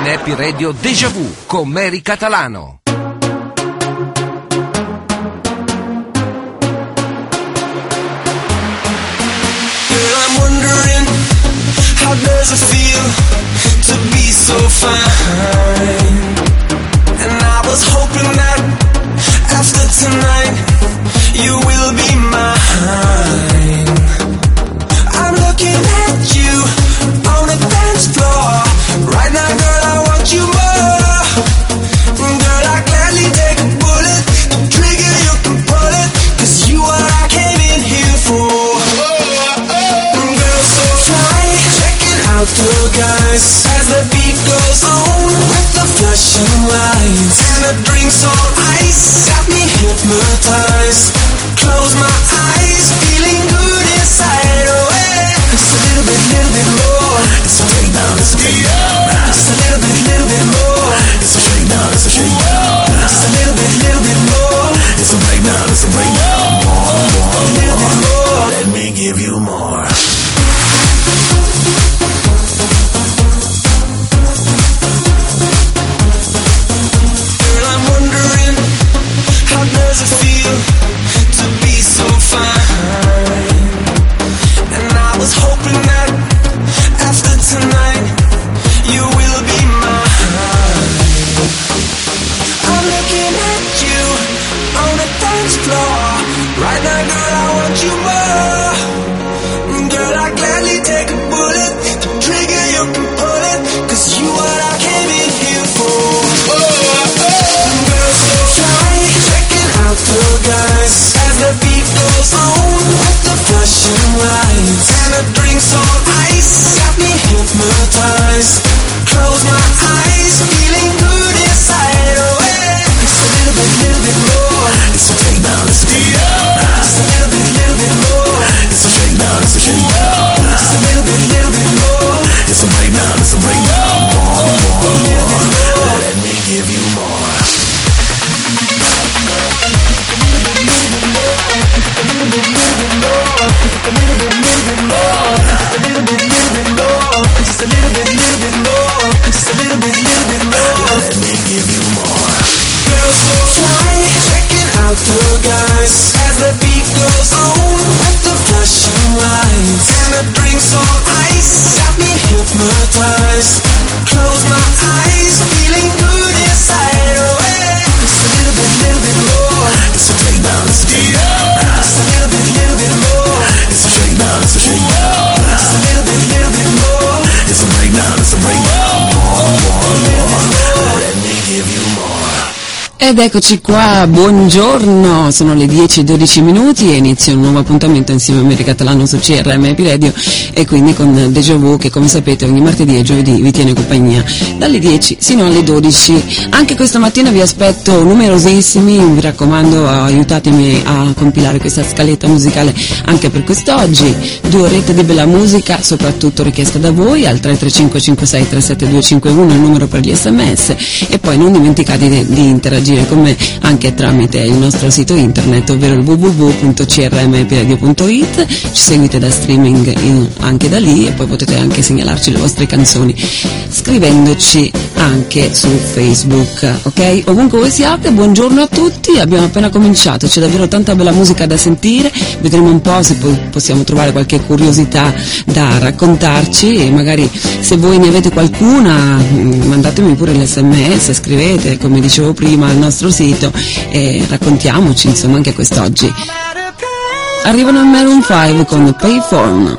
CRM Happy Radio Deja Vu con Mary Catalano. Does it feel to be so fine? And I was hoping that after tonight you will be mine. I'm looking at you on the dance floor right now, girl. I want you more. Girl, I take a bullet. The trigger, you can pull it. Cause you what I came in here for. Girl, so checking out the guys as the beat goes on with the flashing lights and the drinks on ice me hypnotized. Close my eyes, feeling good inside. Oh, yeah. Just a little bit, little bit more. It's a shake now, it's a shake now. Just a little bit, little bit more. It's a shake now, it's a shake now. Just a little bit, little bit more. It's a break now, it's a break now. More, more, more. Let me give you more. Me hypnotized. Ed eccoci qua, buongiorno, sono le 10 e 12 minuti e inizio un nuovo appuntamento insieme a Mary Catalano su CRM Happy Radio e quindi con Deja Vu che come sapete ogni martedì e giovedì vi tiene compagnia dalle 10 sino alle 12. Anche questa mattina vi aspetto numerosissimi, vi raccomando aiutatemi a compilare questa scaletta musicale anche per quest'oggi, due orette di bella musica, soprattutto richiesta da voi al 335 56 37251 il numero per gli sms e poi non dimenticate di, di interagire con me anche tramite il nostro sito internet ovvero il www.crmpradio.it ci seguite da streaming in- anche da lì e poi potete anche segnalarci le vostre canzoni scrivendoci anche su Facebook ok? Ovunque voi siate buongiorno a tutti. Abbiamo appena cominciato c'è davvero tanta bella musica da sentire. Vedremo un po' se possiamo trovare qualche curiosità da raccontarci e magari se voi ne avete qualcuna mm, mandatemi pure l'sms scrivete come dicevo prima al nostro sito e raccontiamoci insomma anche quest'oggi. Arrivano in Maroon 5 con Payphone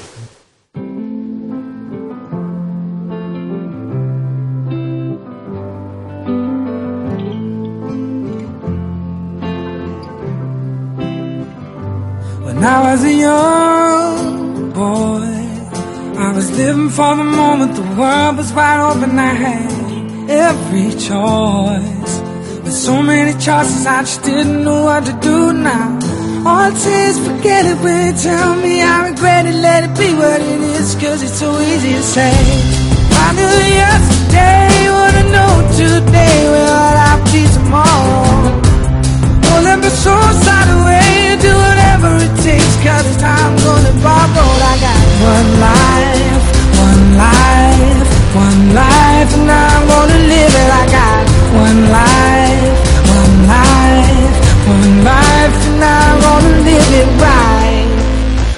When I was a young boy, I was living for the moment. The world was wide open. I had every choice. With so many choices, I just didn't know what to do now. All it says, forget it when you tell me I regret it. Let it be what it is, cause it's so easy to say. I knew yesterday, what I know today, well, I'll be tomorrow. Well, let me so side away, do whatever it takes, cause time gonna borrow. I got one life, one life, one life, and I'm gonna live it. I got one life, one life, one life, and I'm gonna live it right.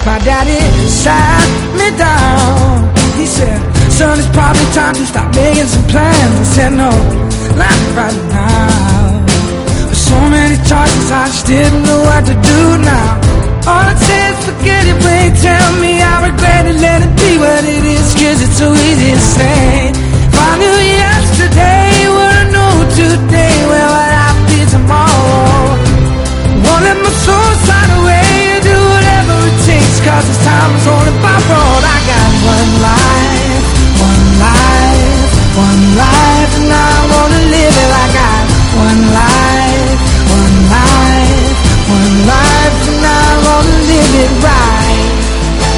My daddy sat me down. He said, son, it's probably time to stop making some plans. I said, no, not right now. Choices, I just didn't know what to do now. All it says, forget it, when tell me I regret it, let it be what it is, cause it's so easy to say. If I knew yesterday what I know today, well, what I'd be tomorrow. Won't let my soul slide away and do whatever it takes, cause this time is only borrowed. I got one life, one life, one life, and I'm gonna live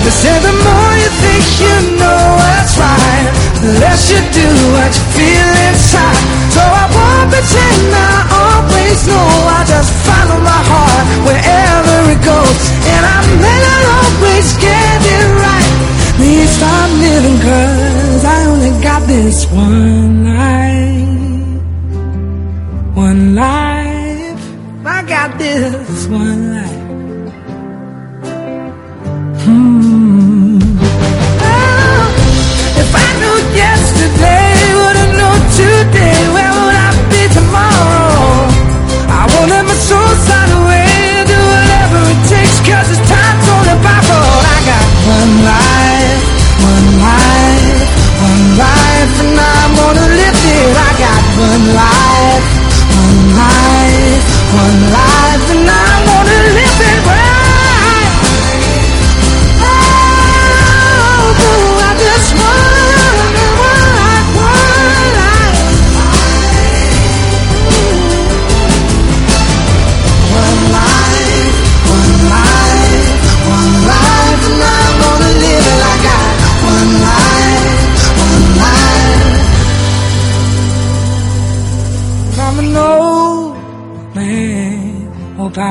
They say the more you think you know what's right, the less you do what you feel inside. So I won't pretend I always know. I just follow my heart wherever it goes, and I may not always get it right. Please stop living, cause I only got this one life. One life, I got this one Got one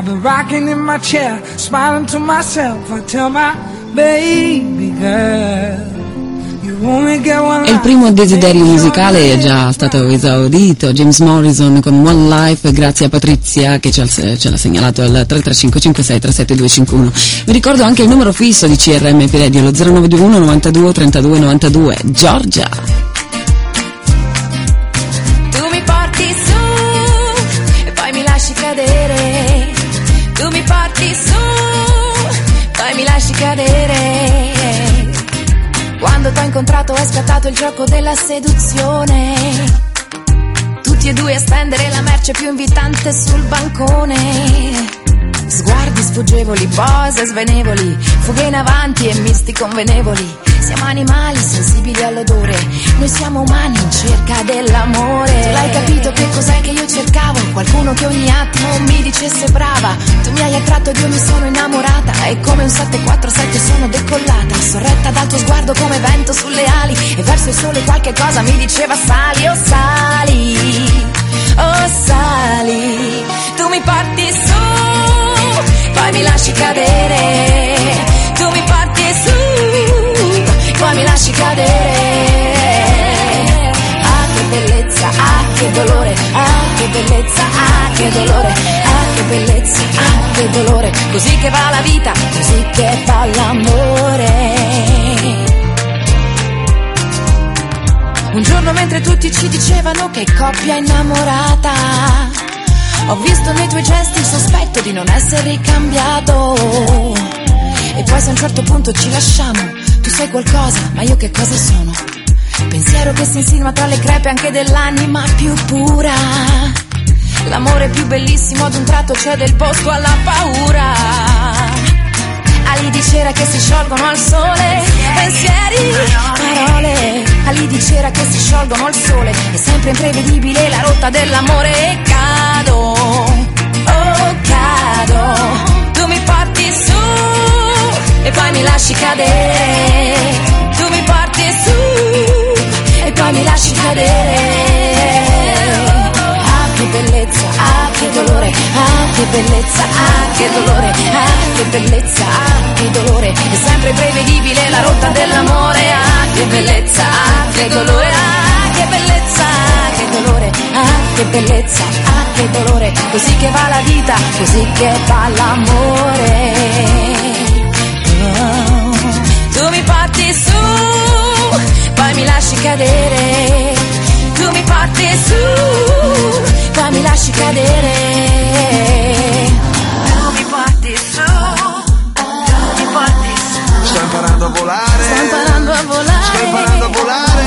Hope I'll be rocking in my chair, smiling to myself. I tell my baby girl, E il primo desiderio musicale è già stato esaudito, James Morrison con One Life, grazie a Patrizia che ce l'ha, segnalato al 33556372251. Vi ricordo anche il numero fisso di CRM Radio, lo 0921 92 32 92. Giorgia! Porti su, poi mi lasci cadere. Quando t'ho incontrato è scattato il gioco della seduzione. Tutti e due a stendere la merce più invitante sul bancone. Sguardi sfuggevoli, pose svenevoli, fughe in avanti e misti convenevoli. Siamo animali sensibili all'odore, noi siamo umani in cerca dell'amore. L'hai capito che cos'è che io cercavo? Qualcuno che ogni attimo mi dicesse brava. Tu mi hai attratto ed io mi sono innamorata. E come un 747 sono decollata, sorretta dal tuo sguardo come vento sulle ali. E verso il sole qualche cosa mi diceva sali, oh sali, oh sali. Tu mi porti su, poi mi lasci cadere. Tu mi porti su, poi mi lasci cadere. Ah che bellezza, ah che dolore, ah che bellezza, ah che dolore, ah che bellezza, ah che dolore. Così che va la vita, così che va l'amore. Un giorno mentre tutti ci dicevano che coppia innamorata, ho visto nei tuoi gesti il sospetto di non essere ricambiato. E poi se a un certo punto ci lasciamo, tu sai qualcosa, ma io che cosa sono? Pensiero che si insinua tra le crepe anche dell'anima più pura. L'amore più bellissimo ad un tratto cede il posto alla paura. Ali di cera che si sciolgono al sole, pensieri, parole. Ali di cera che si sciolgono al sole, è sempre imprevedibile la rotta dell'amore e cado, oh cado. Tu mi porti su e poi mi lasci cadere. Tu mi porti su e poi mi lasci cadere. Ah che bellezza, ah che dolore, ah che bellezza, ah che dolore, ah che bellezza, ah che dolore. È sempre prevedibile la rotta dell'amore, ah che bellezza, ah che dolore, ah che bellezza, ah che dolore, ah che bellezza, ah che dolore. Così che va la vita, così che va l'amore. Tu mi porti su, poi mi lasci cadere. Tu mi porti su, poi mi lasci cadere. Tu mi porti su, tu mi porti su. Sto imparando a volare. Sto imparando a volare. Sto imparando a volare.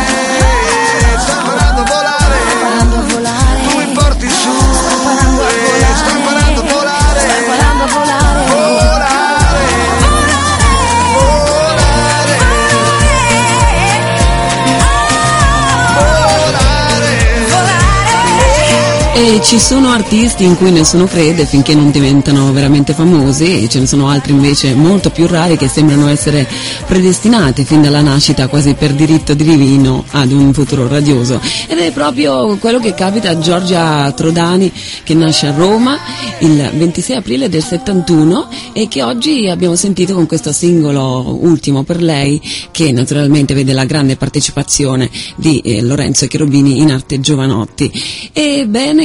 Sto imparando a volare. Sto imparando a volare. Tu mi porti su. Sto imparando a volare. Sto imparando a volare. Sto imparando a volare. Volare. E ci sono artisti in cui nessuno crede finché non diventano veramente famosi e ce ne sono altri invece molto più rari che sembrano essere predestinati fin dalla nascita quasi per diritto divino ad un futuro radioso. Ed è proprio quello che capita a Giorgia Trodani che nasce a Roma il 26 aprile del 71 e che oggi abbiamo sentito con questo singolo ultimo per lei che naturalmente vede la grande partecipazione di eh, Lorenzo Cherubini in arte Giovanotti.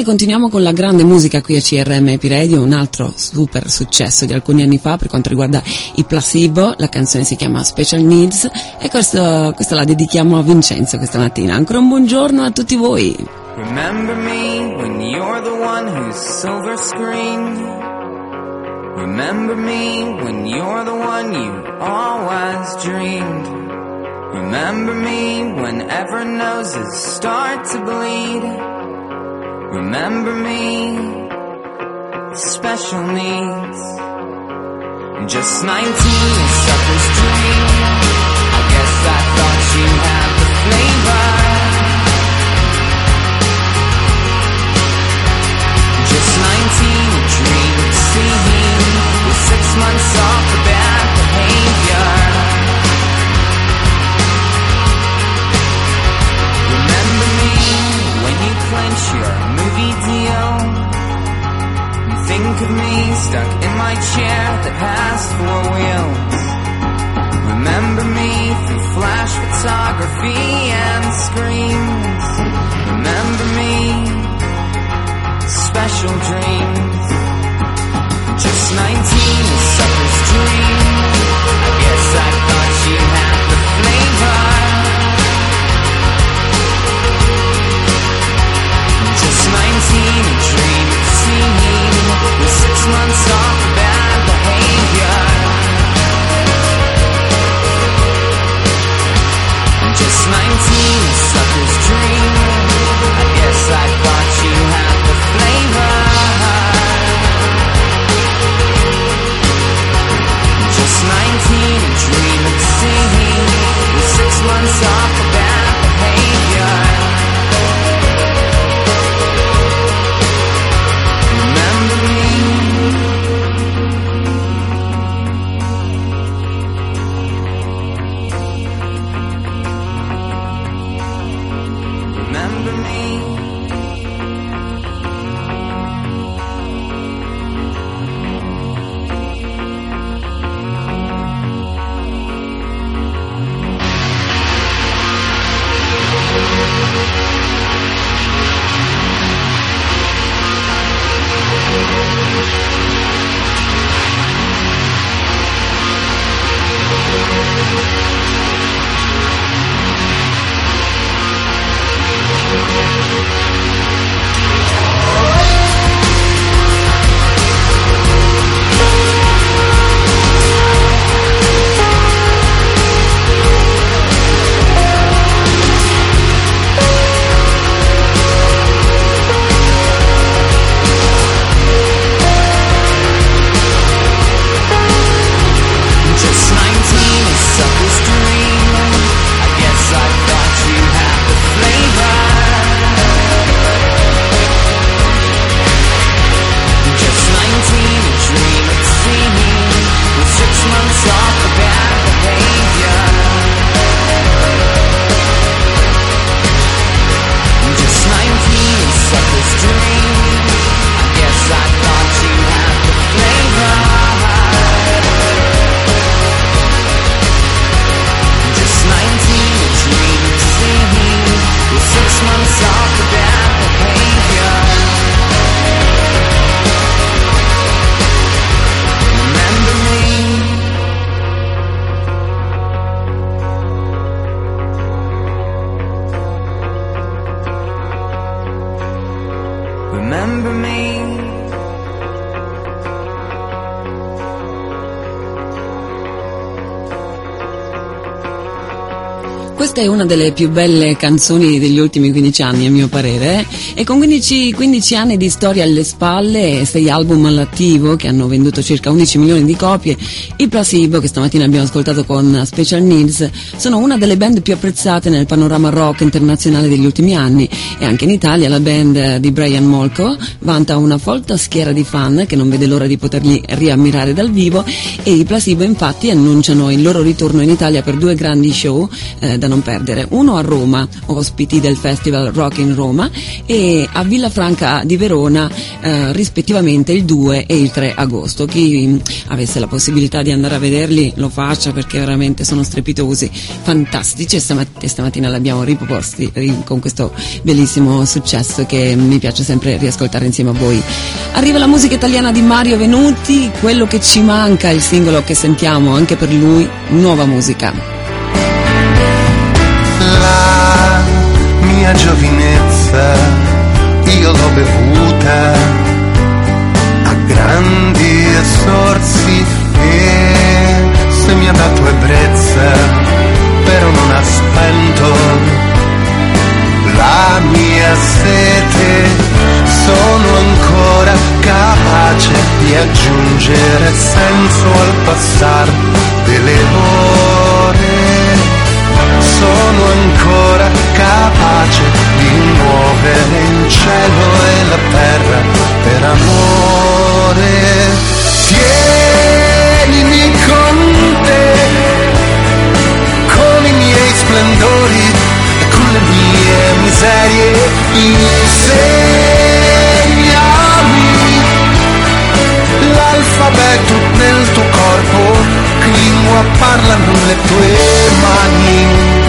Continuiamo con la grande musica qui a CRM Epiredio, un altro super successo di alcuni anni fa per quanto riguarda i placebo, la canzone si chiama Special Needs e questo, questa la dedichiamo a Vincenzo questa mattina. Ancora un buongiorno a tutti voi. Remember me when you're the one who's silver screened. Remember me when you're the one you always dreamed. Remember me whenever noses start to bleed. Remember me, special needs. Just 19, a sucker's dream. I guess I thought you had the flavor. Just 19, a dream of seeing with six months off clench your movie deal. You think of me stuck in my chair that has four wheels. Remember me through flash Questa è una delle più belle canzoni degli ultimi 15 anni, a mio parere, e con 15, 15, anni di storia alle spalle e 6 album all'attivo che hanno venduto circa 11 milioni di copie, i Placebo, che stamattina abbiamo ascoltato con Special Needs, sono una delle band più apprezzate nel panorama rock internazionale degli ultimi anni. E anche in Italia la band di Brian Molko vanta una folta schiera di fan che non vede l'ora di poterli riammirare dal vivo. E i Placebo infatti annunciano il loro ritorno in Italia per due grandi show eh, da non perdere, uno a Roma, ospiti del Festival Rock in Roma e a Villafranca di Verona eh, rispettivamente il 2 e il 3 agosto. Chi mh, avesse la possibilità di andare a vederli lo faccia perché veramente sono strepitosi, fantastici e stamat- stamattina l'abbiamo riproposti ri- con questo bellissimo successo che mi piace sempre riascoltare insieme a voi. Arriva la musica italiana di Mario Venuti, quello che ci manca, il singolo che sentiamo anche per lui, nuova musica. La mia giovinezza io l'ho bevuta a grandi sorsi e se mi ha dato ebbrezza però non ha spento la mia sete. Sono ancora capace di aggiungere senso al passare delle ore sono ancora capace di muovere il cielo e la terra per amore. Tienimi con te, con i miei splendori e con le mie miserie, insegnami l'alfabeto nel tuo corpo, lingua parlano le tue mani.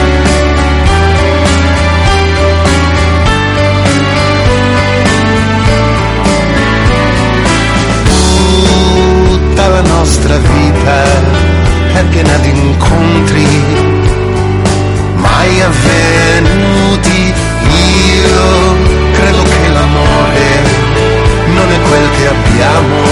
Tutta la nostra vita è piena di incontri mai avvenuti. Io credo che l'amore non è quel che abbiamo,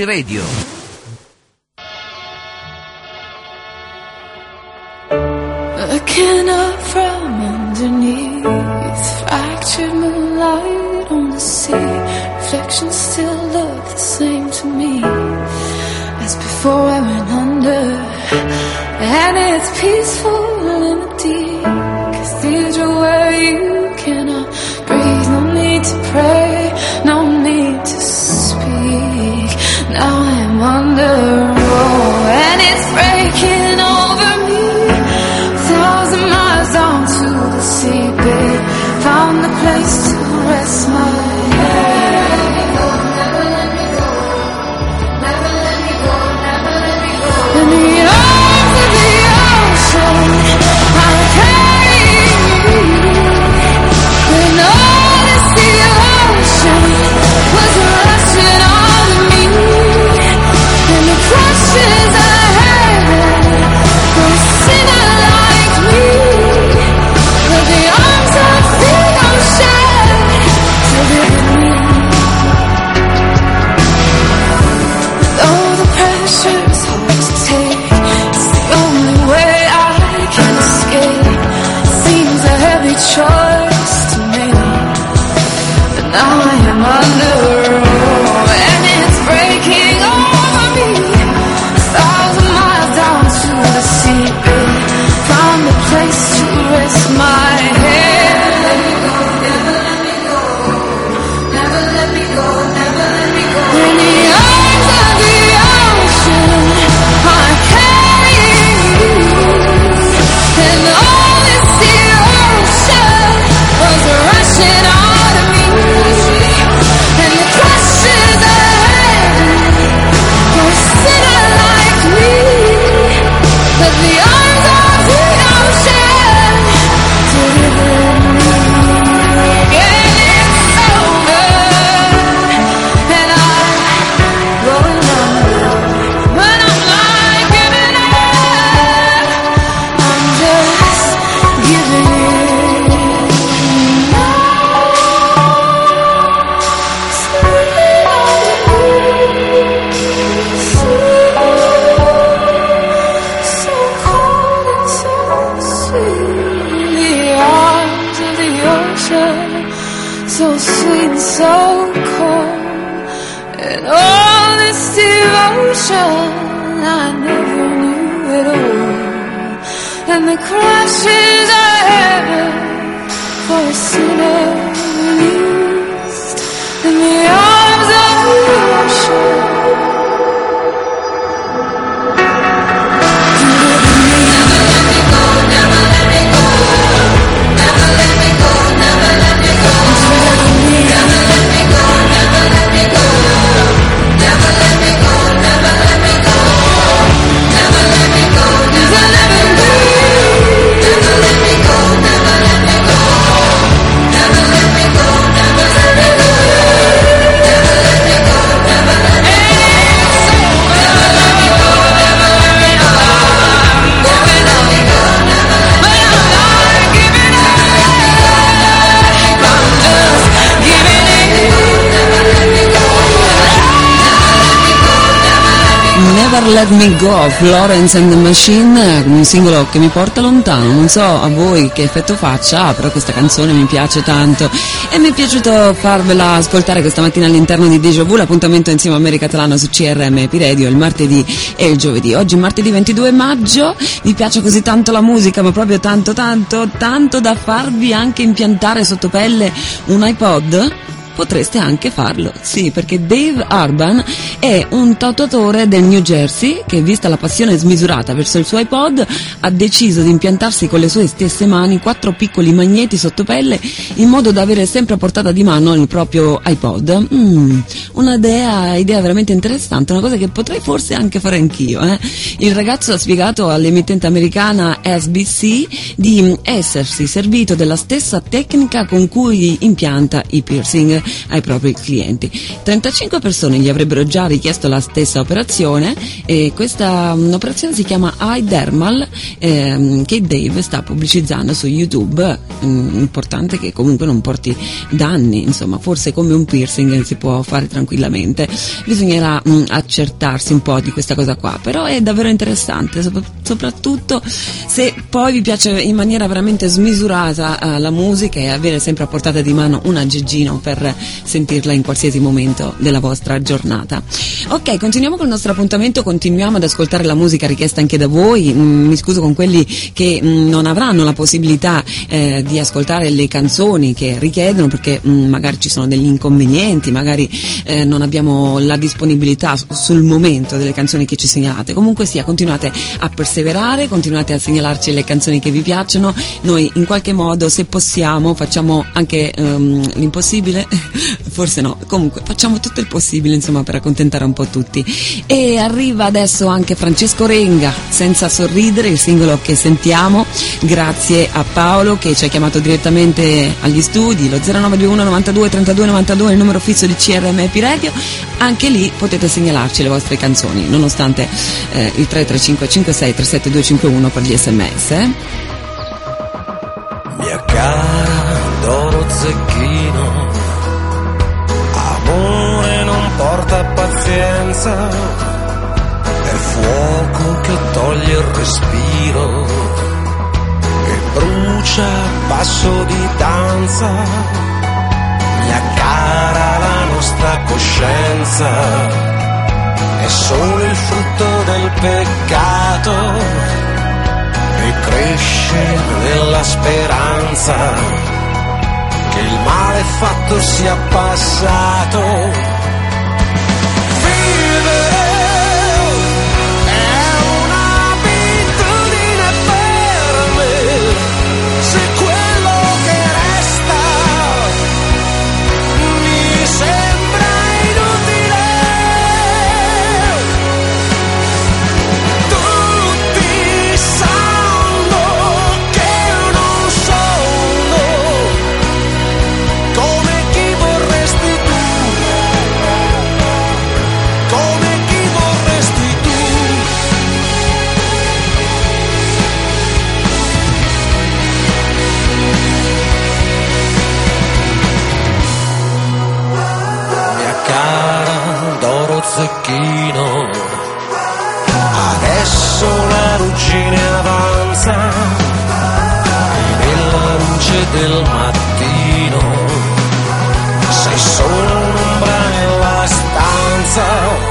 Happy Radio. Let Me Go, Florence and the Machine, un singolo che mi porta lontano, non so a voi che effetto faccia, ah, però questa canzone mi piace tanto e mi è piaciuto farvela ascoltare questa mattina all'interno di Deja Vu, l'appuntamento insieme a America Catalano su CRM e Piredio il martedì e il giovedì. Oggi martedì 22 maggio, vi piace così tanto la musica, ma proprio tanto tanto tanto da farvi anche impiantare sotto pelle un iPod? Potreste anche farlo. Sì, perché Dave Urban è un tatuatore del New Jersey che, vista la passione smisurata verso il suo iPod, ha deciso di impiantarsi con le sue stesse mani quattro piccoli magneti sotto pelle in modo da avere sempre a portata di mano il proprio iPod. Mm, una idea, idea veramente interessante, una cosa che potrei forse anche fare anch'io. Eh? Il ragazzo ha spiegato all'emittente americana SBC di essersi servito della stessa tecnica con cui impianta i piercing ai propri clienti. 35 persone gli avrebbero già richiesto la stessa operazione e questa mm, operazione si chiama Eye Dermal ehm, che Dave sta pubblicizzando su YouTube. Mm, importante che comunque non porti danni, insomma, forse come un piercing si può fare tranquillamente. Bisognerà mm, accertarsi un po' di questa cosa qua, però è davvero interessante, sop- soprattutto se poi vi piace in maniera veramente smisurata eh, la musica e avere sempre a portata di mano un aggeggino per sentirla in qualsiasi momento della vostra giornata. Ok, continuiamo con il nostro appuntamento, continuiamo ad ascoltare la musica richiesta anche da voi, Mm, mi scuso con quelli che mm, non avranno la possibilità eh, di ascoltare le canzoni che richiedono perché mm, magari ci sono degli inconvenienti, magari eh, non abbiamo la disponibilità su- sul momento delle canzoni che ci segnalate. Comunque sia, continuate a perseverare, continuate a segnalarci le canzoni che vi piacciono, noi in qualche modo se possiamo facciamo anche ehm, l'impossibile, forse no, comunque facciamo tutto il possibile insomma per accontentare un po' tutti. E arriva adesso anche Francesco Renga, senza sorridere, il singolo che sentiamo, grazie a Paolo che ci ha chiamato direttamente agli studi, lo 0921 92 32 92 il numero fisso di CRMP Radio, anche lì potete segnalarci le vostre canzoni, nonostante eh, il 335 56 37251 per gli sms. eh. Pazienza, è fuoco che toglie il respiro, che brucia passo di danza, mia cara la nostra coscienza, è solo il frutto del peccato e cresce nella speranza che il male fatto sia passato. Del mattino sei solo un'ombra nella stanza.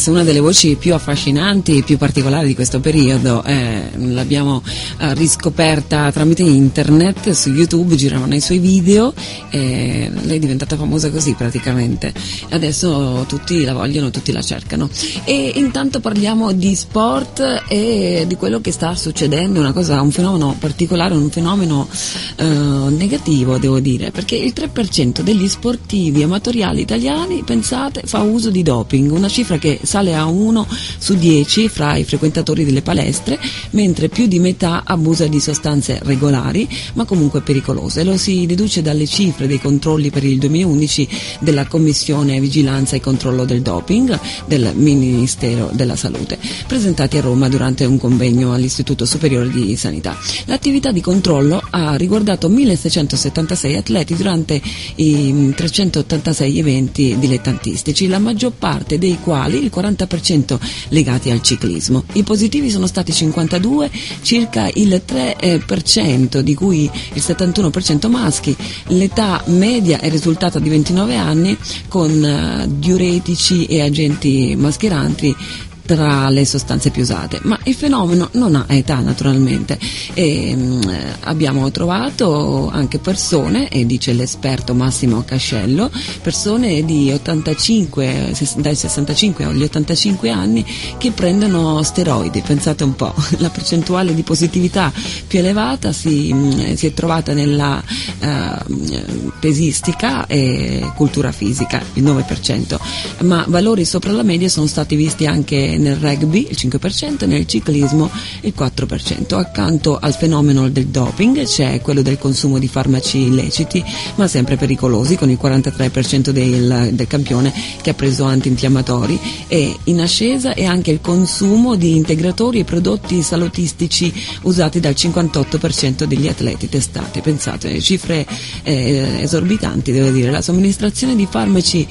Collins, una delle voci più affascinanti e più particolari di questo periodo, eh, l'abbiamo eh, riscoperta tramite internet, su YouTube giravano i suoi video e lei è diventata famosa così praticamente. Adesso tutti la vogliono, tutti la cercano. E intanto parliamo di sport e di quello che sta succedendo, cosa, un fenomeno particolare, un fenomeno eh, negativo devo dire, perché il 3% degli sportivi amatoriali italiani, pensate, fa uso di doping, una cifra che sale a 1 su 10 fra i frequentatori delle palestre, mentre più di metà abusa di sostanze regolari, ma comunque pericolose. Lo si deduce dalle cifre dei controlli per il 2011 della Commissione Vigilanza e Controllo del Doping del Ministero della Salute, presentati a Roma durante un convegno all'Istituto Superiore di Sanità. L'attività di controllo ha riguardato 1676 atleti durante i mm, 386 eventi dilettantistici, la maggior parte dei quali il 40% legati al ciclismo. I positivi sono stati 52, circa il 3% eh, di cui il 71% maschi. L'età media è risultata di 29 anni con eh, diuretici e agenti mascheranti tra le sostanze più usate, ma il fenomeno non ha età naturalmente. E mh, abbiamo trovato anche persone, e dice l'esperto Massimo Cascello, persone di 85, dai 65 agli 85 anni che prendono steroidi, pensate un po', la percentuale di positività più elevata si, mh, si è trovata nella uh, pesistica e cultura fisica, il 9%, ma valori sopra la media sono stati visti anche nel rugby, il 5%, e nel ciclismo il 4%. Accanto al fenomeno del doping c'è quello del consumo di farmaci illeciti, ma sempre pericolosi, con il 43% del, del campione che ha preso antinfiammatori e in ascesa è anche il consumo di integratori e prodotti salutistici usati dal 58% degli atleti testati. Pensate, cifre eh, esorbitanti, devo dire. La somministrazione di farmaci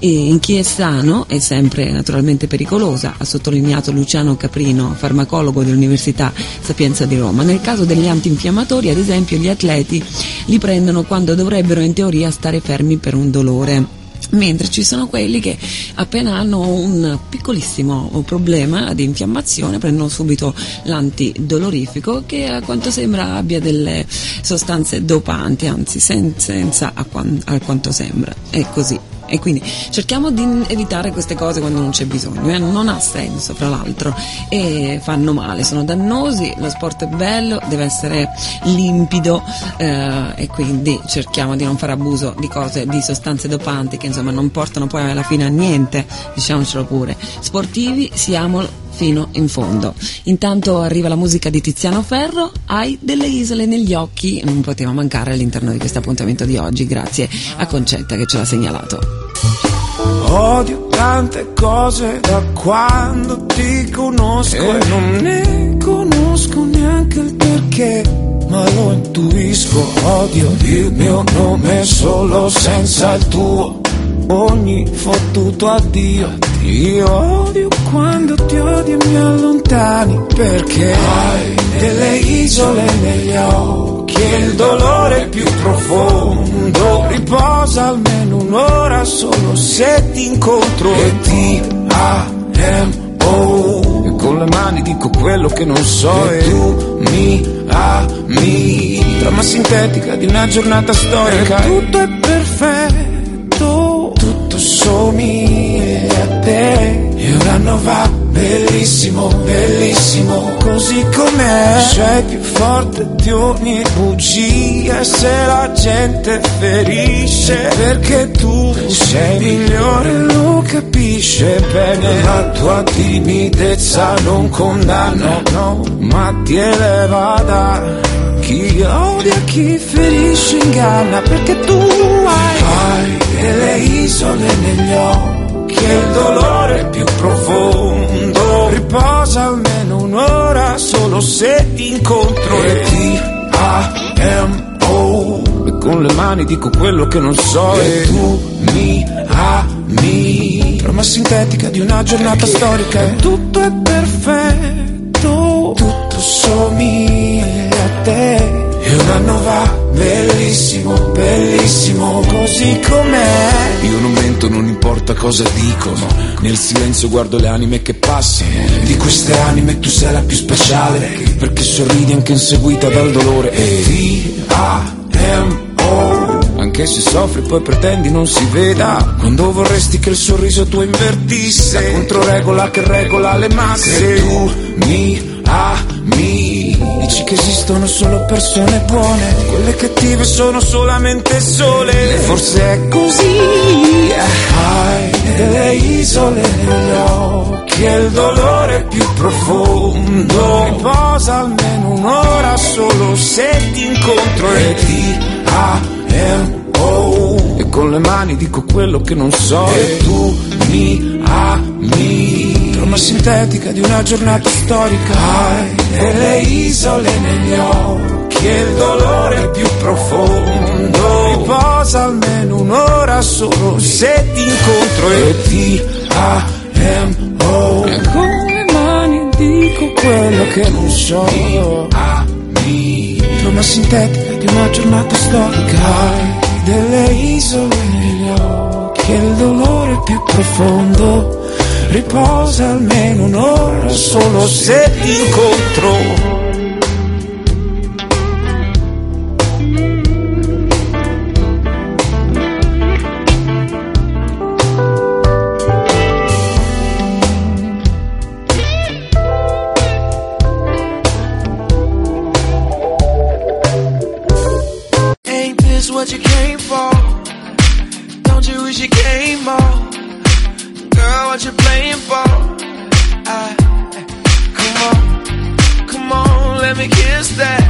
in chi è sano è sempre naturalmente pericolosa, ha sottolineato Luciano Caprino, farmacologo dell'Università Sapienza di Roma. Nel caso degli antinfiammatori, ad esempio, gli atleti li prendono quando dovrebbero in teoria stare fermi per un dolore. Mentre ci sono quelli che appena hanno un piccolissimo problema di infiammazione prendono subito l'antidolorifico che a quanto sembra abbia delle sostanze dopanti, anzi senza, senza a, a quanto sembra, è così e quindi cerchiamo di evitare queste cose quando non c'è bisogno, eh? non ha senso fra l'altro e fanno male, sono dannosi, lo sport è bello, deve essere limpido eh, e quindi cerchiamo di non fare abuso di cose, di sostanze dopanti che insomma non portano poi alla fine a niente, diciamocelo pure. Sportivi siamo fino in fondo. Intanto arriva la musica di Tiziano Ferro, hai delle isole negli occhi, non poteva mancare all'interno di questo appuntamento di oggi, grazie a Concetta che ce l'ha segnalato. Odio tante cose da quando ti conosco e non ne conosco neanche il perché, ma lo intuisco. Odio il mio nome solo senza il tuo, ogni fottuto addio. Io odio quando ti odio e mi allontani perché hai delle isole negli occhi e il dolore più profondo. Riposa almeno un'ora solo se ti incontro. E ti amo e con le mani dico quello che non so. E, e tu mi ami. Trama sintetica di una giornata storica. E tutto è perfetto tutto somiglia a te. E un anno va bellissimo, bellissimo Così com'è. Sei più forte di ogni bugia se la gente ferisce Perché tu sei migliore Lo capisce bene. La tua timidezza non condanna no, Ma ti eleva da chi odia, chi ferisce, inganna Perché tu hai Hai delle isole negli occhi E il dolore più profondo. Riposa almeno un'ora Solo se incontro E ti amo E con le mani dico quello che non so. E tu mi ami. Trama sintetica di una giornata storica. E tutto è perfetto. Tutto somiglia te e un anno va bellissimo, bellissimo, così com'è. Io non mento, non importa cosa dicono. Nel silenzio guardo le anime che passano. Di queste anime tu sei la più speciale, perché sorridi anche inseguita dal dolore. E ti amo. Anche se soffri poi pretendi non si veda Quando vorresti che il sorriso tuo invertisse La controregola che regola le masse E tu mi Dici che esistono solo persone buone Quelle cattive sono solamente sole. Forse è così. Hai delle isole negli occhi E il dolore più profondo. Riposa almeno un'ora solo se ti incontro E ti amo. E con le mani dico quello che non so. E tu mi ami Trama sintetica di una giornata storica. Hai delle isole negli occhi il dolore più profondo. Riposa almeno un'ora solo se ti incontro E ti amo. E con le mani dico quello che non so. Trama sintetica di una giornata storica. Hai delle isole negli occhi il dolore più profondo riposa almeno un'ora solo se ti incontro what you're playing for. I, come on, come on, let me kiss that.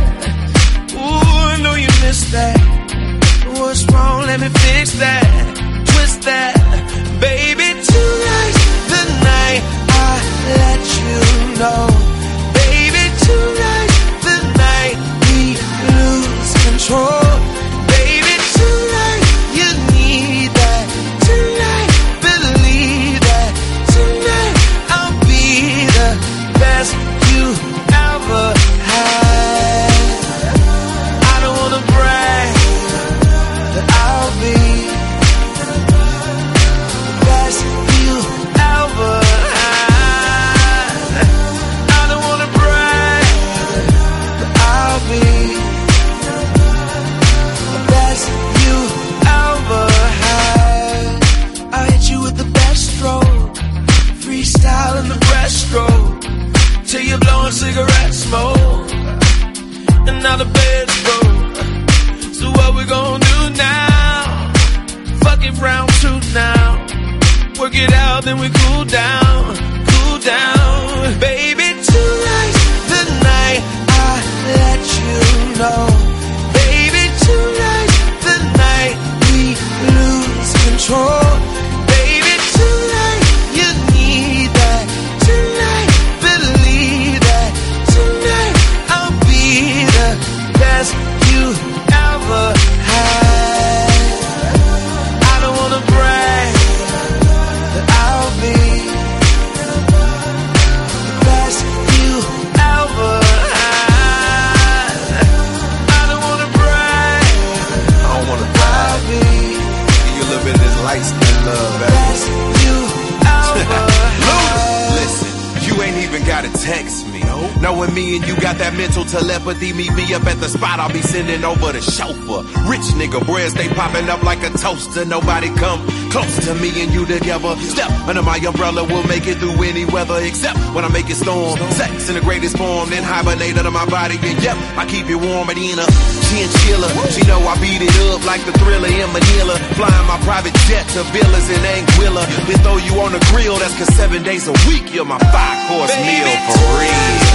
Ooh, I know you missed that. What's wrong? Let me fix that. Twist that, baby. Tonight's the night I let you know, baby. Tonight's the night we lose control. coaster. Nobody come close to me and you together. Step under my umbrella, we'll make it through any weather except when I make it storm. Sex in the greatest form, then hibernate under my body. And yep, I keep you warm and in a chinchilla. She know I beat it up like the thriller in Manila. Flying my private jet to villas in Anguilla. Then throw you on the grill, that's cause seven days a week, you're my five course meal for real.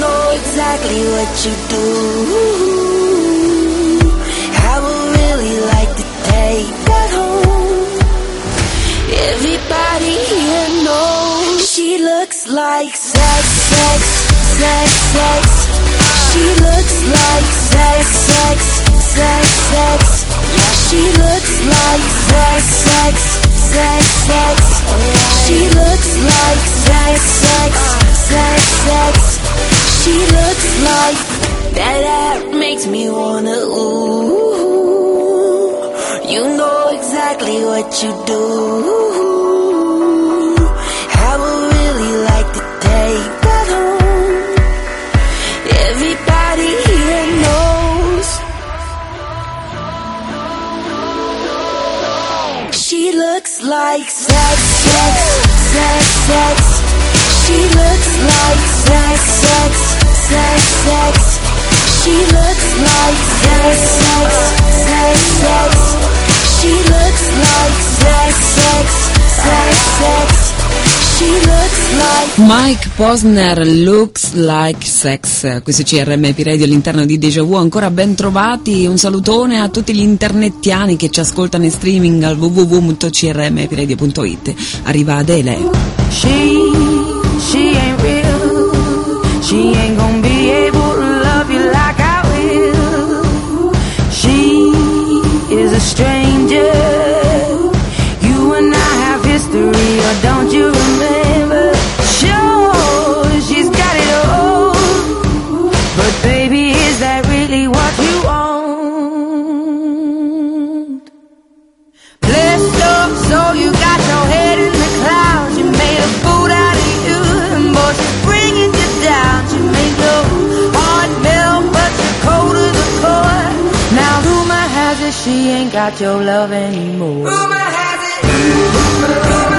know exactly what you do. I would really like to take that home. Everybody here knows she looks like sex, sex, sex, sex. She looks like sex, sex, sex, sex. She looks like sex, sex, sex, sex. She looks like sex, sex, sex, sex she looks like That makes me wanna ooh. You know exactly what you do. I would really like to take that home um, Everybody here knows. She looks like sex, sex, sex, sex. She looks like sex, sex. sex, sex. She looks like sex, sex, sex, sex. She looks like sex, sex, sex, sex. Mike Posner looks like sex, questo CRM CRMP Radio all'interno di Deja Vu, ancora ben trovati, un salutone a tutti gli internettiani che ci ascoltano in streaming al www.crmpradio.it, arriva Adele. She... the strength She ain't got your love anymore. Rumor has it. Rumor, rumor.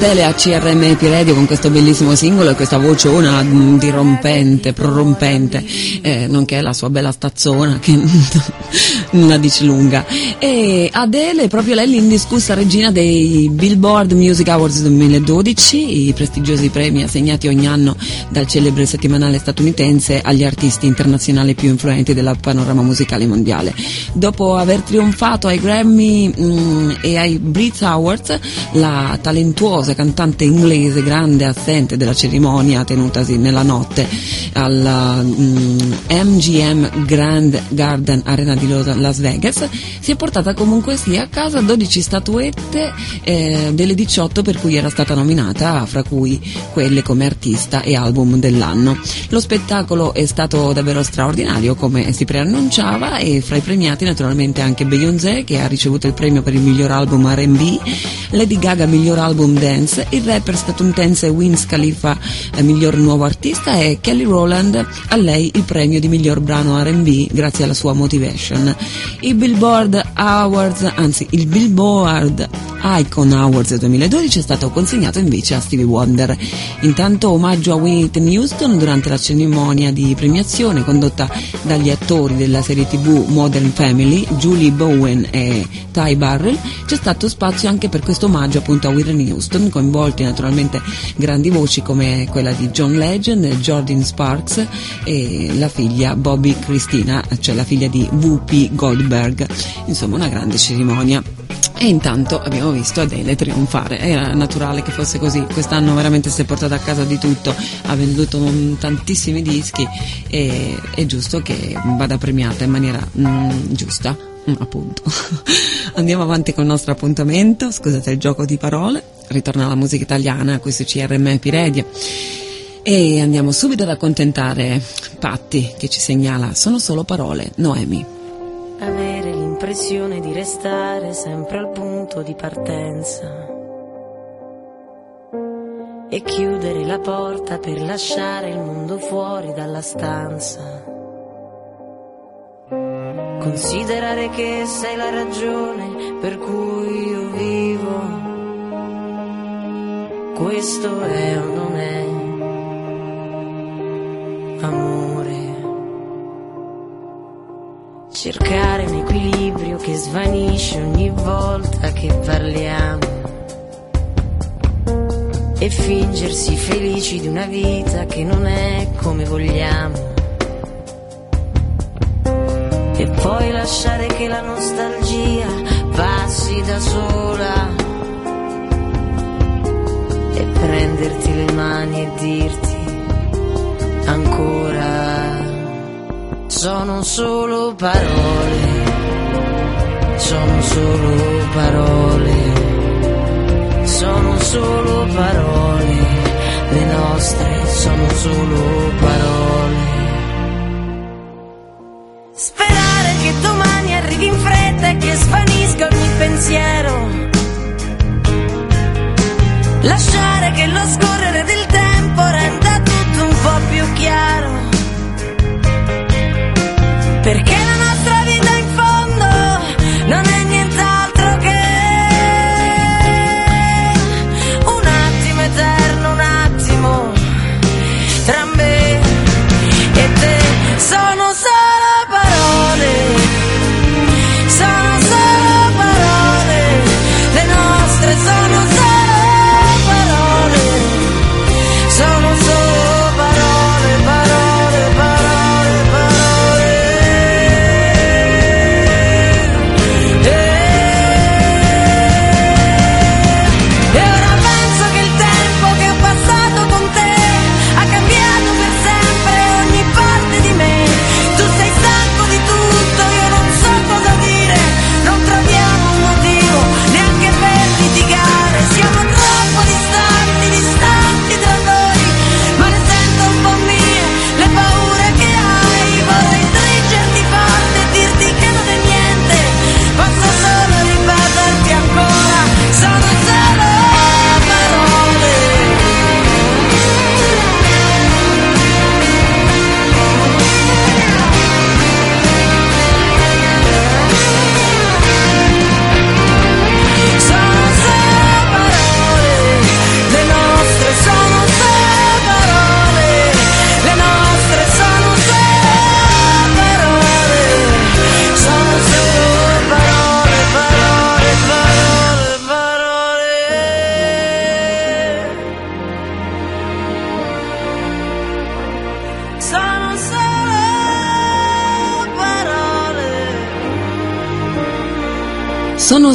Adele a CRM Happy Radio con questo bellissimo singolo e questa vociona mm, dirompente, prorompente, eh, nonché la sua bella stazzona che non la dice lunga. E Adele è proprio lei l'indiscussa regina dei Billboard Music Awards 2012, i prestigiosi premi assegnati ogni anno dal celebre settimanale statunitense agli artisti internazionali più influenti del panorama musicale mondiale. Dopo aver trionfato ai Grammy mm, e ai Brit Awards, la talentuosa cantante inglese grande assente della cerimonia tenutasi nella notte mm, MGM Grand Garden Arena di Las Vegas si è portata comunque sia a casa 12 statuette eh, delle 18 per cui era stata nominata, fra cui quelle come artista e album dell'anno. Lo spettacolo è stato davvero straordinario come si preannunciava e fra i premiati naturalmente anche Beyoncé che ha ricevuto il premio per il miglior album R&B, Lady Gaga miglior album dance, il rapper statunitense Wiz Khalifa eh, miglior nuovo artista e Kelly Rowland a lei il premio di miglior brano R&B grazie alla sua motivation. I Billboard Awards, anzi il Billboard Icon Awards 2012 è stato consegnato invece a Stevie Wonder. Intanto omaggio a Whitney Houston durante la cerimonia di premiazione condotta dagli attori della serie tv Modern Family, Julie Bowen e Ty Burrell, c'è stato spazio anche per questo omaggio appunto a Whitney Houston, coinvolti naturalmente grandi voci come quella di John Legend, Jordan Sparks e la figlia Bobby Christina, cioè la figlia di Whoopi Goldberg. Insomma, una grande cerimonia. E intanto abbiamo visto Adele trionfare, era naturale che fosse così, quest'anno veramente si è portata a casa di tutto, ha venduto mm, tantissimi dischi e è giusto che vada premiata in maniera mm, giusta, appunto. Andiamo avanti con il nostro appuntamento, scusate il gioco di parole, ritorna la musica italiana qui su CRM Radio. E andiamo subito ad accontentare Patti che ci segnala sono solo parole, Noemi. avere l'impressione di restare sempre al punto di partenza e chiudere la porta per lasciare il mondo fuori dalla stanza. Considerare che sei la ragione per cui io vivo. Questo è o non è amore. Cercare un equilibrio che svanisce ogni volta che parliamo. E fingersi felici di una vita che non è come vogliamo. E poi lasciare che la nostalgia passi da sola. E prenderti le mani e dirti ancora sono solo parole, sono solo parole, sono solo parole, le nostre sono solo parole. Sperare che domani arrivi in fretta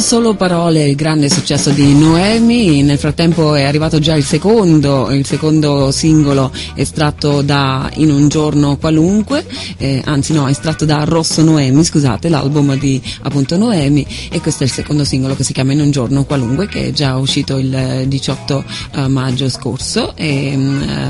solo parole, il grande successo di Noemi, nel frattempo è arrivato già il secondo, il secondo singolo estratto da In un giorno qualunque, eh, anzi no, estratto da Rosso Noemi, scusate, l'album di appunto Noemi. E questo è il secondo singolo che si chiama In un giorno qualunque che è già uscito il 18 eh, maggio scorso. E eh,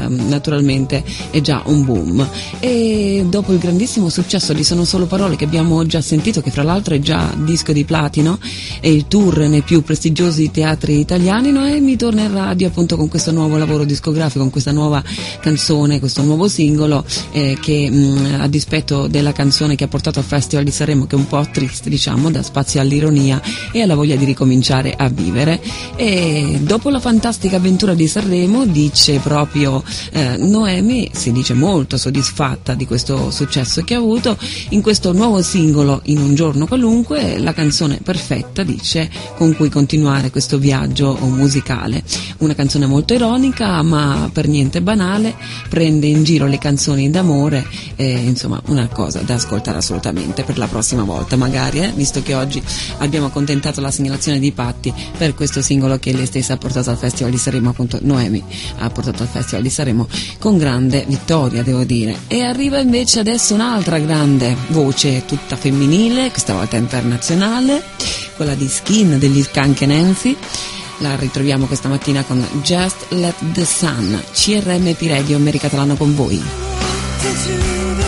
naturalmente è già un boom. E dopo il grandissimo successo di Sono solo parole che abbiamo già sentito, che fra l'altro è già disco di platino, e il tour nei più prestigiosi teatri italiani, Noemi torna in radio appunto con questo nuovo lavoro discografico, con questa nuova canzone, questo nuovo singolo eh, che mh, a dispetto della canzone che ha portato al Festival di Sanremo, che è un po' triste diciamo, dà spazio all'ironia e alla voglia di ricominciare a vivere. E dopo la fantastica avventura di Sanremo, dice proprio eh, Noemi, si dice molto soddisfatta di questo successo che ha avuto, in questo nuovo singolo, in un giorno qualunque, la canzone perfetta perfetta, dice, con cui continuare questo viaggio musicale. Una canzone molto ironica, ma per niente banale, prende in giro le canzoni d'amore, e, insomma, una cosa da ascoltare assolutamente per la prossima volta, magari, eh, visto che oggi abbiamo accontentato la segnalazione di Patti per questo singolo che lei stessa ha portato al Festival di Sanremo, appunto Noemi ha portato al Festival di Sanremo con grande vittoria, devo dire. E arriva invece adesso un'altra grande voce tutta femminile, questa volta internazionale, quella di Skin degli Skank Nancy. La ritroviamo questa mattina con Just Let the Sun, CRMP Radio America Catalano con voi.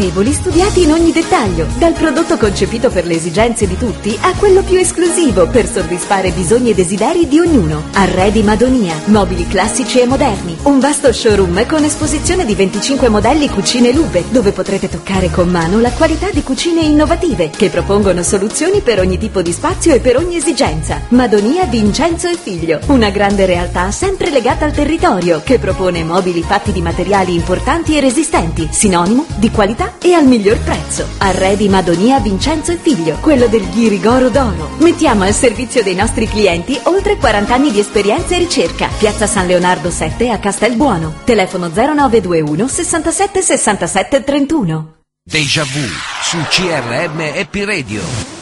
Confortevoli studiati in ogni dettaglio, dal prodotto concepito per le esigenze di tutti a quello più esclusivo per soddisfare bisogni e desideri di ognuno. Arredi Madonia, mobili classici e moderni, un vasto showroom con esposizione di 25 modelli cucine Lube, dove potrete toccare con mano la qualità di cucine innovative che propongono soluzioni per ogni tipo di spazio e per ogni esigenza. Madonia Vincenzo e Figlio, una grande realtà sempre legata al territorio che propone mobili fatti di materiali importanti e resistenti, sinonimo di qualità e al miglior prezzo. Arredi Madonia Vincenzo e Figlio, quello del Ghirigoro d'Oro. Mettiamo al servizio dei nostri clienti oltre 40 anni di esperienza e ricerca. Piazza San Leonardo 7 a Castelbuono. Telefono 0921 67 67 31. Deja vu su CRM Happy Radio.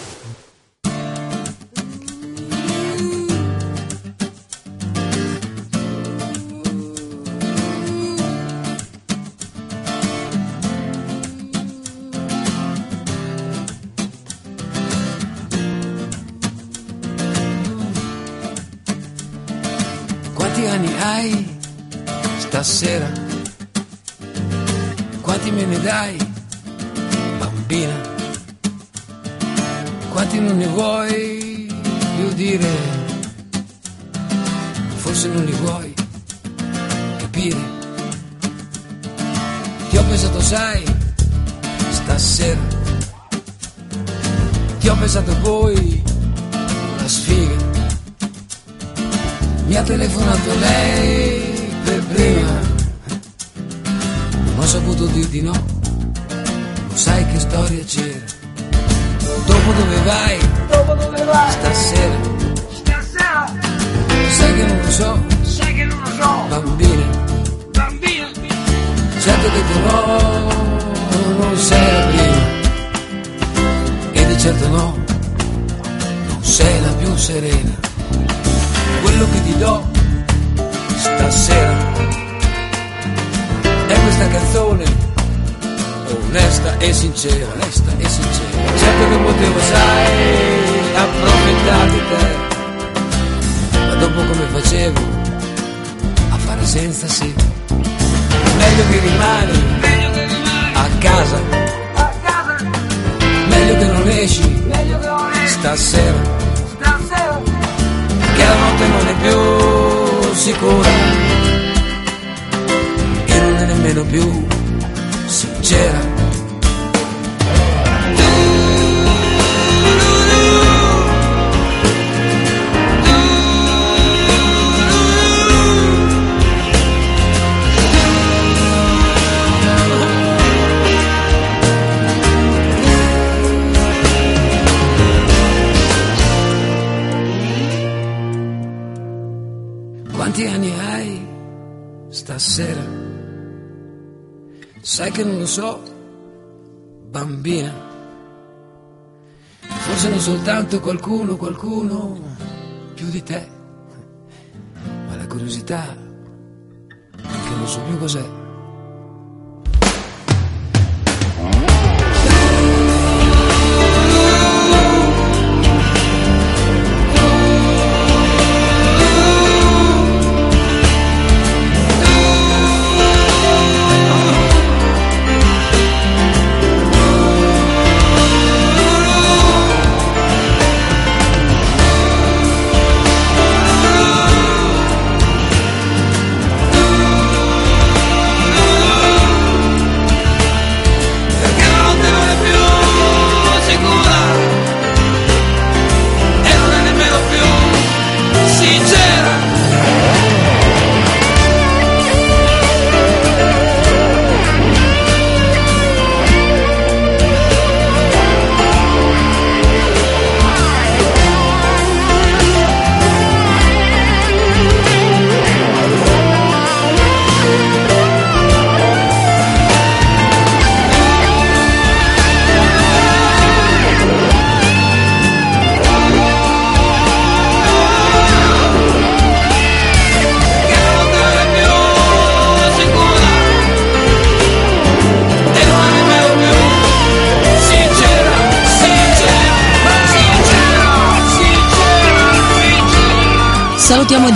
Hai stasera? Quanti me ne dai, bambina? Quanti non ne vuoi più dire? Forse non li vuoi capire. Ti ho pensato, sai, stasera. Ti ho pensato poi, la sfiga. Mi ha telefonato lei per prima. Non ho saputo dir di no. Non sai che storia c'era. Dopo dove vai? Dopo dove vai? Stasera. Stasera. Sai che non lo so. Sai che non lo so. Bambina. Bambina. Certo che però non sei la prima. E di certo no. Non sei la più serena. Quello che ti do stasera è questa canzone onesta e sincera, onesta e sincera. Certo che potevo, sai, approfittare di te, ma dopo come facevo a fare senza sì. Meglio che rimani a casa, meglio che non esci stasera, che la notte non è più sicura e non è nemmeno più sincera. Che non lo so, bambina. Forse non soltanto qualcuno, qualcuno più di te. Ma la curiosità che non so più cos'è.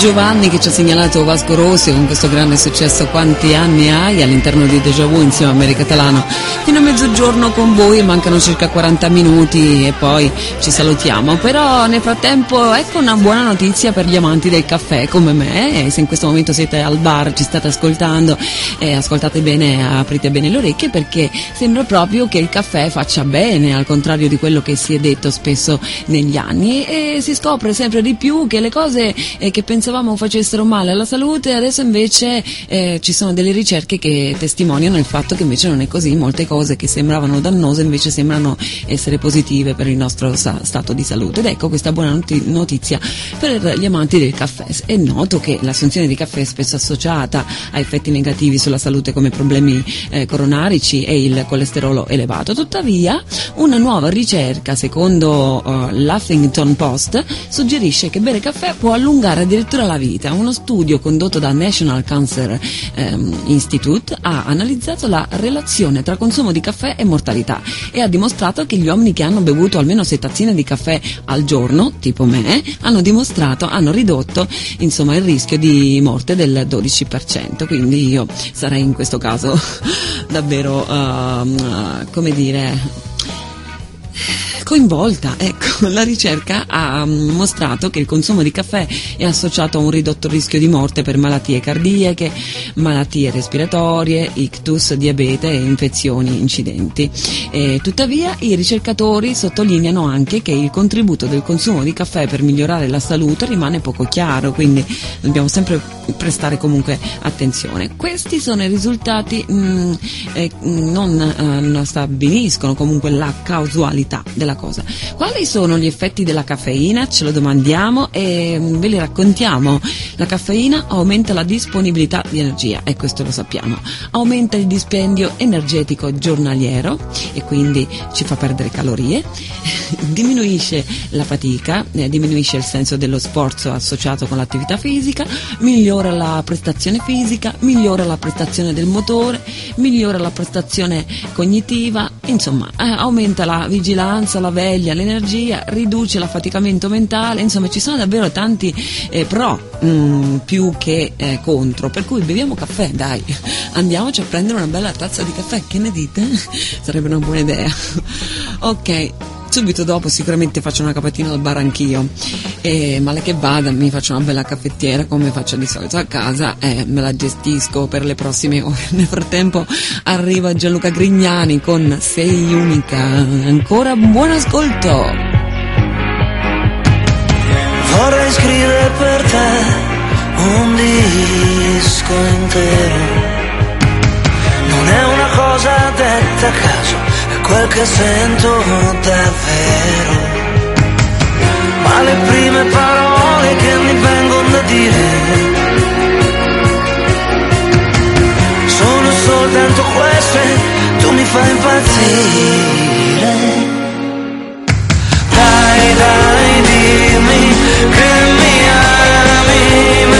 Giovanni che ci ha segnalato Vasco Rossi con questo grande successo Quanti anni hai all'interno di Deja Vu insieme a Mary Catalano. Fino a mezzogiorno con voi, mancano circa 40 minuti e poi ci salutiamo. Però nel frattempo ecco una buona notizia per gli amanti del caffè come me. E se in questo momento siete al bar, ci state ascoltando, eh, ascoltate bene, aprite bene le orecchie perché sembra proprio che il caffè faccia bene, al contrario di quello che si è detto spesso negli anni. E si scopre sempre di più che le cose eh, che pensavamo facessero male alla salute, adesso invece eh, ci sono delle ricerche che testimoniano il fatto che invece non è così, molte cose che sembravano dannose invece sembrano essere positive per il nostro stato di salute. Ed ecco questa buona noti- notizia per gli amanti del caffè. È noto che l'assunzione di caffè è spesso associata a effetti negativi sulla salute come problemi eh, coronarici e il colesterolo elevato. Tuttavia, una nuova ricerca, secondo uh, l'Huffington Post, suggerisce che bere caffè può allungare addirittura la vita. Uno studio condotto da National Cancer ehm, Institute ha analizzato la relazione tra consumo di caffè e mortalità e ha dimostrato che gli uomini che hanno bevuto almeno 6 tazzine di caffè al giorno, tipo me, hanno dimostrato, hanno ridotto insomma, il rischio di morte del 12%. Quindi io sarei in questo caso davvero, uh, come dire, coinvolta. Ecco, la ricerca ha mm, mostrato che il consumo di caffè è associato a un ridotto rischio di morte per malattie cardiache, malattie respiratorie, ictus, diabete e infezioni incidenti. E, tuttavia i ricercatori sottolineano anche che il contributo del consumo di caffè per migliorare la salute rimane poco chiaro, quindi dobbiamo sempre prestare comunque attenzione. Questi sono i risultati, mh, eh, non, eh, non stabiliscono comunque la causalità della cosa. Quali sono gli effetti della caffeina? Ce lo domandiamo e mm, ve li raccontiamo. La caffeina aumenta la disponibilità di energia e questo lo sappiamo. Aumenta il dispendio energetico giornaliero e quindi ci fa perdere calorie. diminuisce la fatica, eh, diminuisce il senso dello sforzo associato con l'attività fisica, migliora la prestazione fisica, migliora la prestazione del motore, migliora la prestazione cognitiva, insomma eh, aumenta la vigilanza, la veglia, l'energia, riduce l'affaticamento mentale, insomma ci sono davvero tanti eh, pro mh, più che eh, contro, per cui beviamo caffè, dai, andiamoci a prendere una bella tazza di caffè, che ne dite? Sarebbe una buona idea. ok, subito dopo sicuramente faccio una capatina al bar anch'io. E male che vada mi faccio una bella caffettiera come faccio di solito a casa e me la gestisco per le prossime ore. Nel frattempo arriva Gianluca Grignani con Sei Unica. Ancora buon ascolto. Vorrei scrivere per te un disco intero. Non è una cosa detta a caso, quel che sento davvero. Ma le prime parole che mi vengono da dire sono soltanto queste, tu mi fai impazzire. Dai, dai, dimmi che mi ami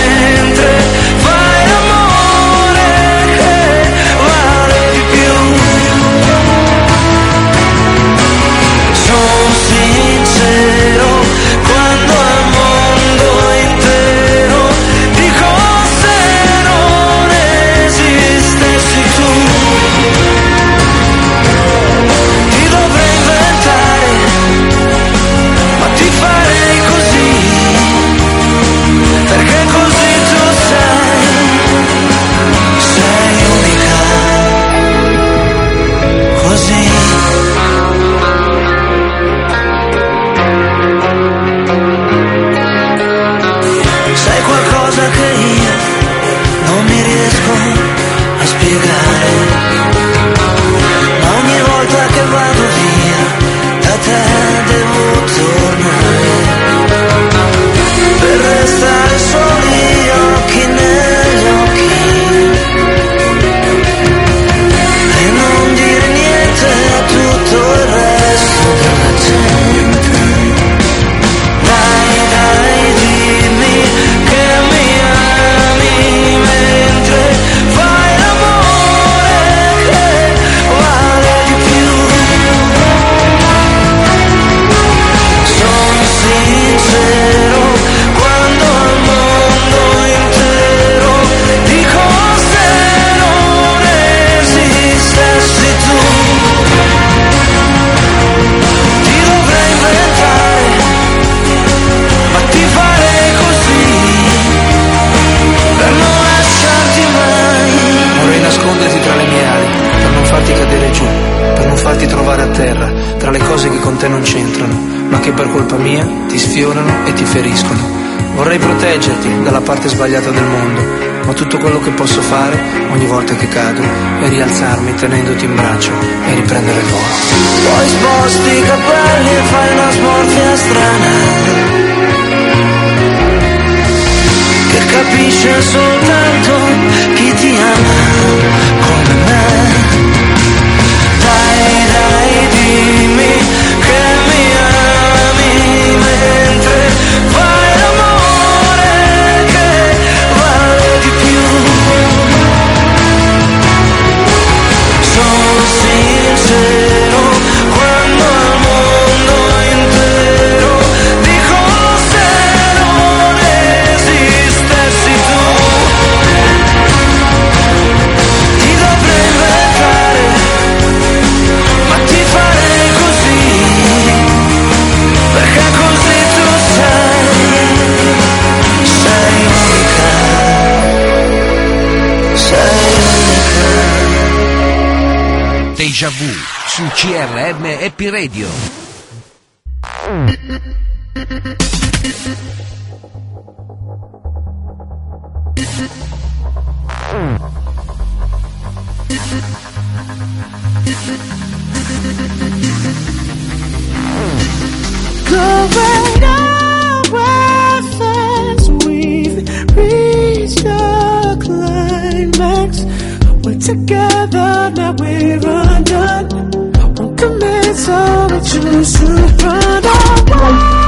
tenendoti in braccio CRM Happy Radio. We've reached a climax. We're together, now we're undone. To run away.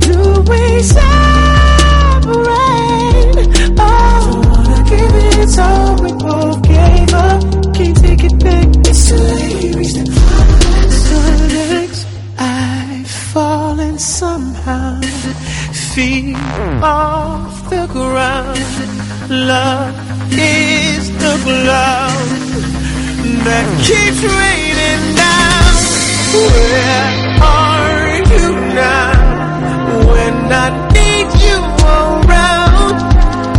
Do we separate? Oh, wanna give it, we both gave up. Can't take it back, it's too late. I've fallen somehow. Feet off the ground. Love is the cloud that keeps raining down. Where are you now? When I need you around,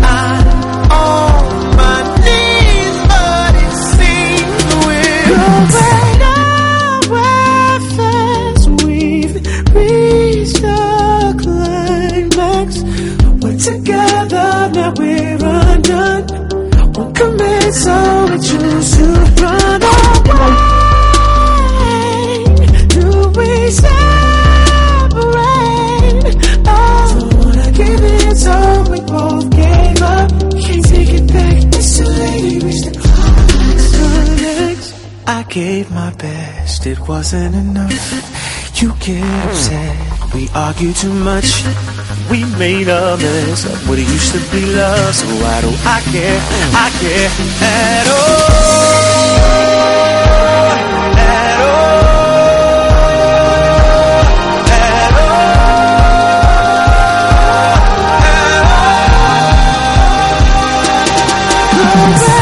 I'm on my knees, but it seems we're going nowhere fast. We've reached a climax. We're together, now we're undone. Won't commit, so we choose to run gave my best, it wasn't enough. You get upset, we argue too much. We made a mess of what it used to be love. So oh, why do I care? I care at all. At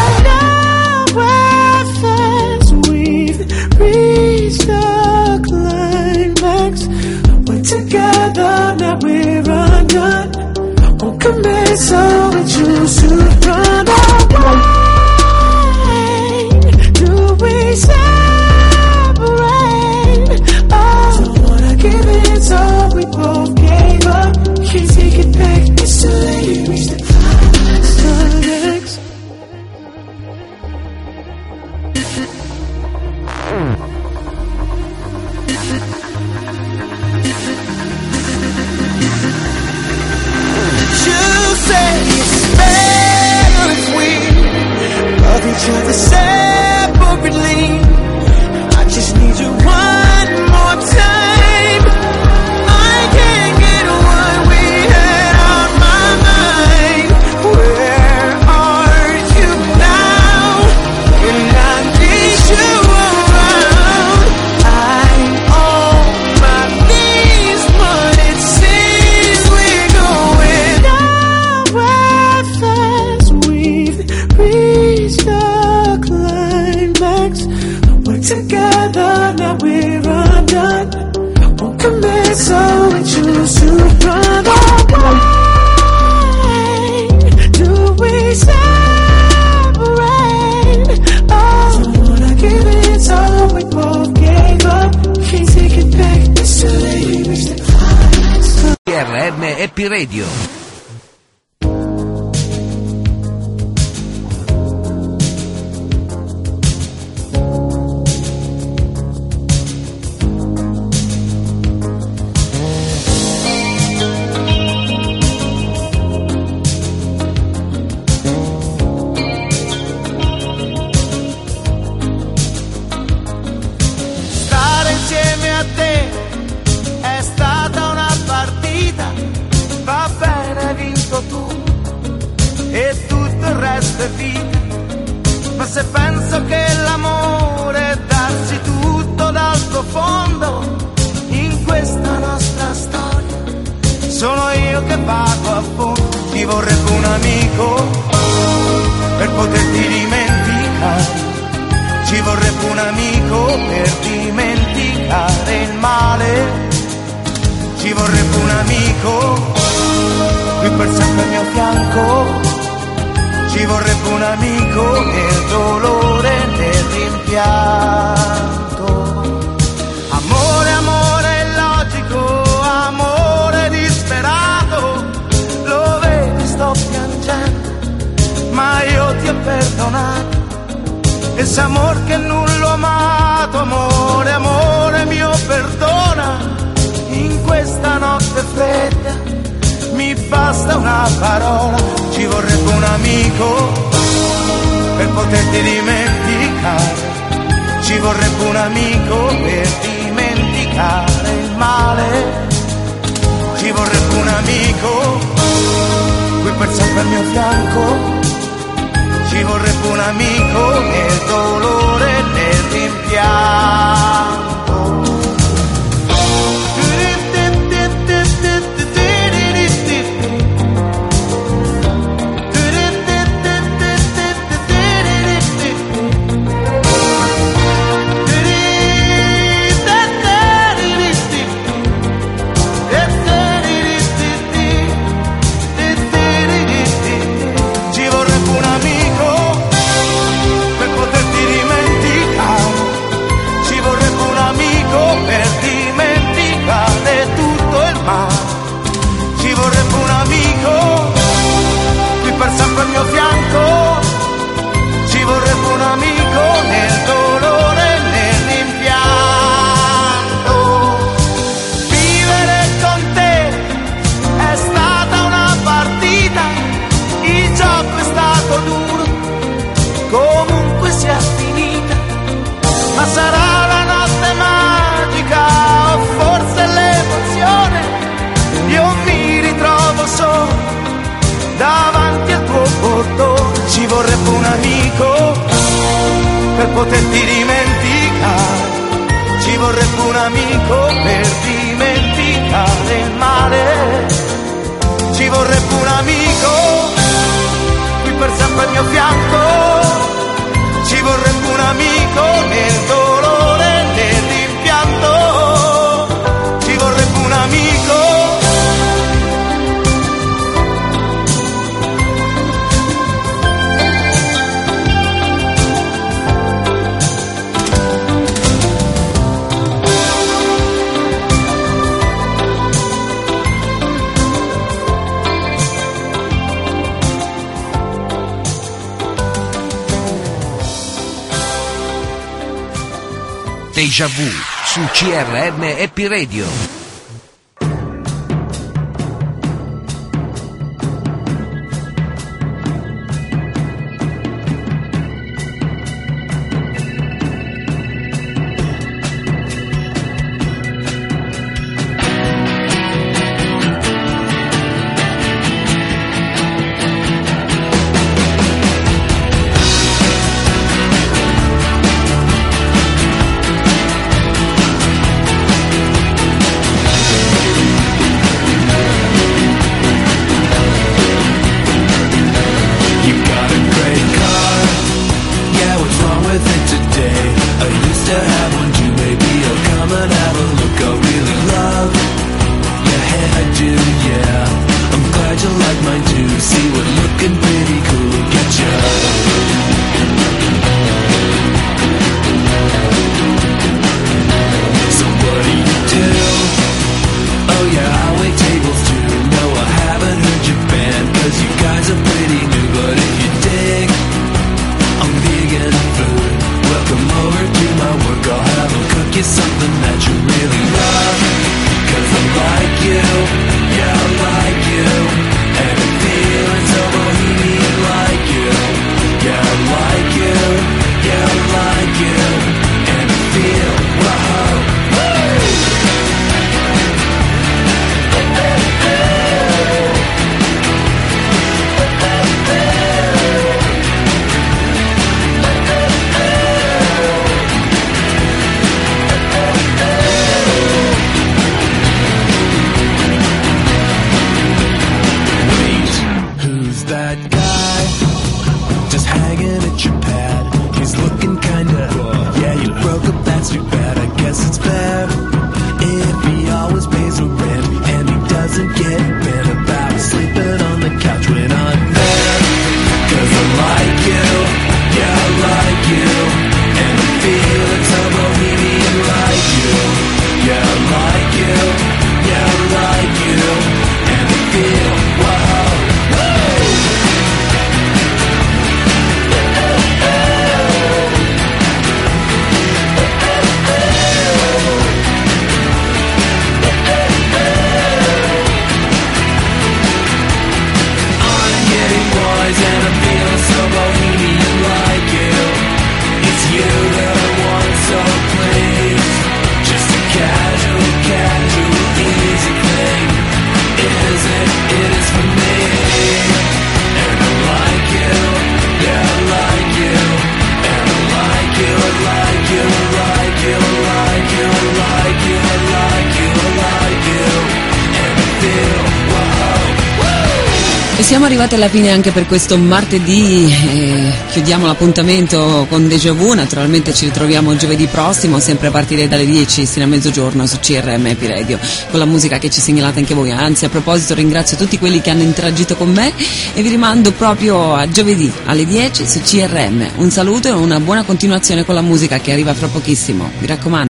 alla fine anche per questo martedì eh, chiudiamo l'appuntamento con Deja Vu, naturalmente ci ritroviamo giovedì prossimo, sempre a partire dalle 10 fino a mezzogiorno su CRM Happy Radio, con la musica che ci segnalate anche voi. Anzi, a proposito ringrazio tutti quelli che hanno interagito con me e vi rimando proprio a giovedì alle 10 su CRM. Un saluto e una buona continuazione con la musica che arriva fra pochissimo. Vi raccomando.